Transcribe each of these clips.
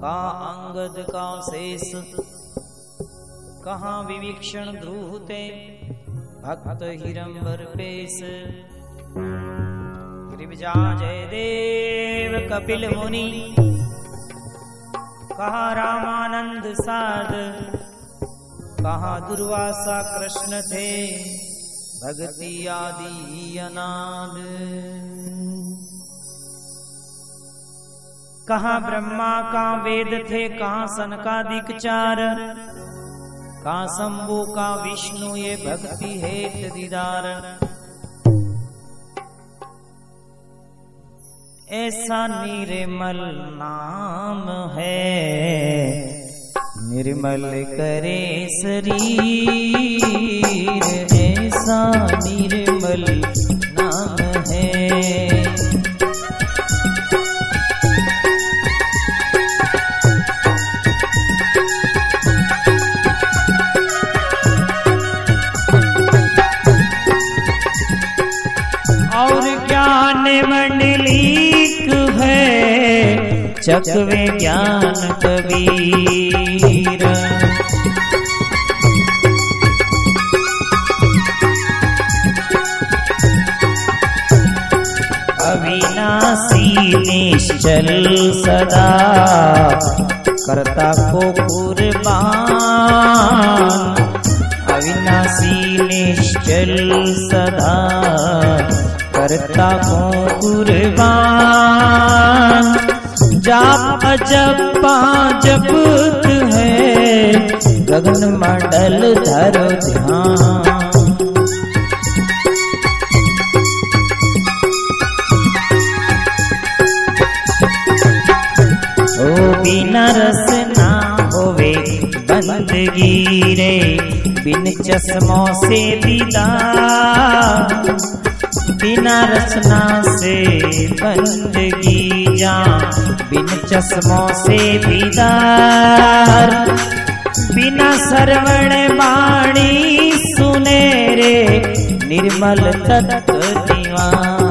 का अंगद का शेष कहाँ विवीक्षण ध्रुवते भक्त हिरंबर पेश। गिरिजा जय देव कपिल मुनि कहा रामानंद साध कहा दुर्वासा कृष्ण थे भक्ति आदि अनाद कहा ब्रह्मा का वेद थे कहा सनकादिक चार का शंभु का विष्णु ये भक्ति हेत दीदार ऐसा निर्मल नाम है। निर्मल करे शरीर। ऐसा निर्मल नाम है। और ज्ञान मंडलीक है चकवे ज्ञान कबीर। निश्चल सदा। करता को कुर्बान। अविनाशी निश्चल सदा। करता को कुर्बान। जाप अजपा जपत है। गगन मंडल धर ध्यान। बिना रस ना होवे बंदगी रे, बिन चश्मों से दीदार बिना रचना से बंदगी जा, बिन चश्मों से दीदार। बिना श्रवण वाणी सुने रे, निर्मल तत्व दीवान।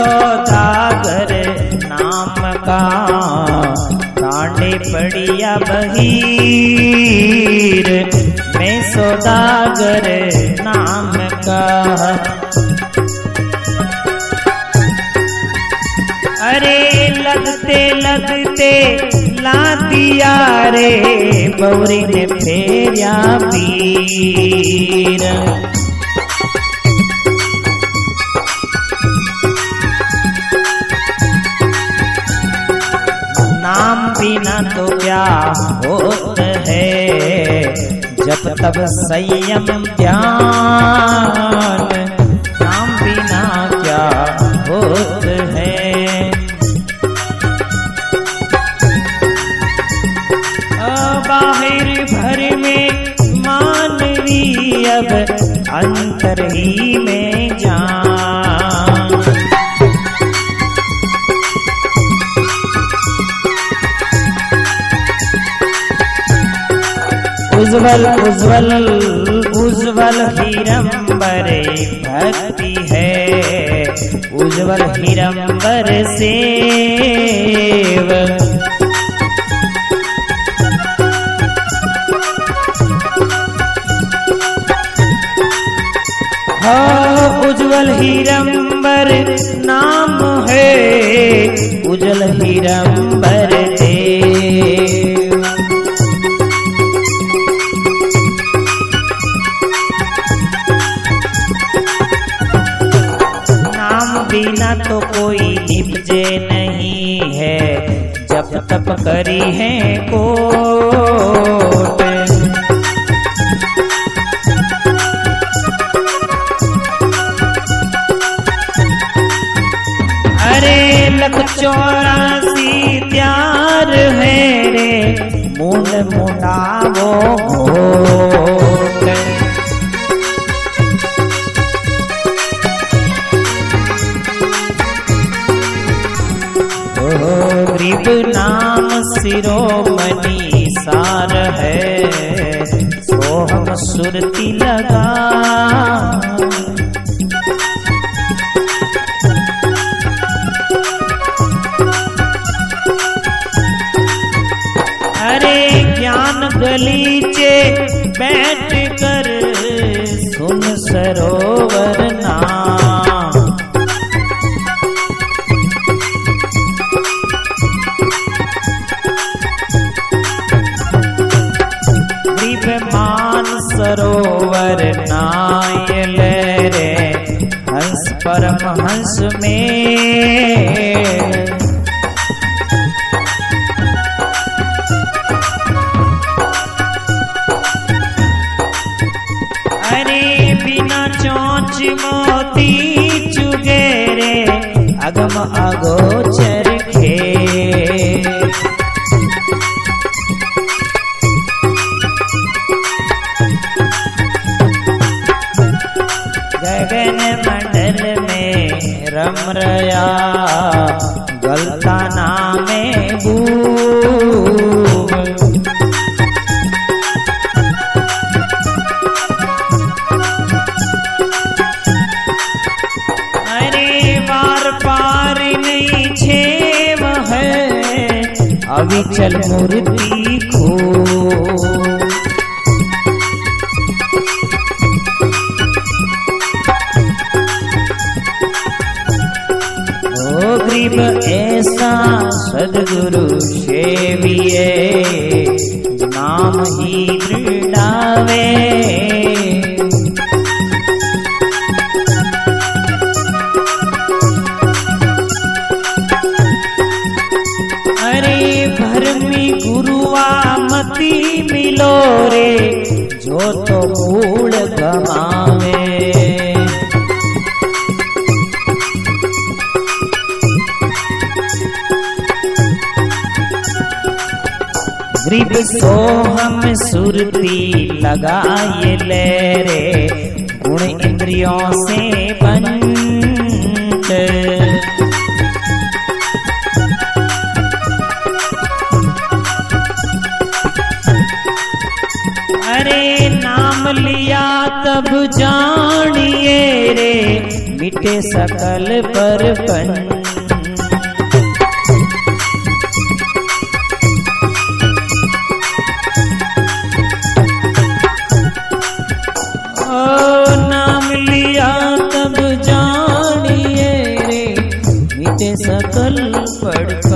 सौदागर नाम का कांडे पड़िया बहीर। मैं सौदागर नाम का। अरे लगते लगते ला दिया रे बौरी ने फेरिया पीर। क्या होत है, जब तब संयम ध्यान, नाम बिना क्या होत है। बाहर भर में मानवी अब अंतर ही में जान उज्जवल उज्जवल उज्जवल हिरंबर भक्ति है। उज्जवल हिरंबर हाँ उज्जवल हिरंबर नाम है। उज्जवल हिरंबर बिना तो कोई निपजे नहीं है। जब तप करी है कोट। अरे लख चौरासी त्यार है रे मुंड मुंडावो घोट नाम शिरोमणि सार है सोहम सुरती लगा। अरे ज्ञान गलीचे बैठ कर सुन सरोवर नाय रे हंस परम हंस में। अरे बिना चोंच मोती चुगेरे अगम अगोचर गगन मंडल में रम रया गलता नामे अरे बार पार नहीं छे वह, अविचल मूर्ति को सदगुरु सेविए नाम ही दृढ़ावे। अरे भरमी गुरुआ मती मिलो रे जो तो मूल गमावे ग्रीब सोहम सुरती लगाए ले रे गुण इंद्रियों से बंट अरे नाम लिया तब जानिए रे, मिटे सकल पर पंच सकल पड़पन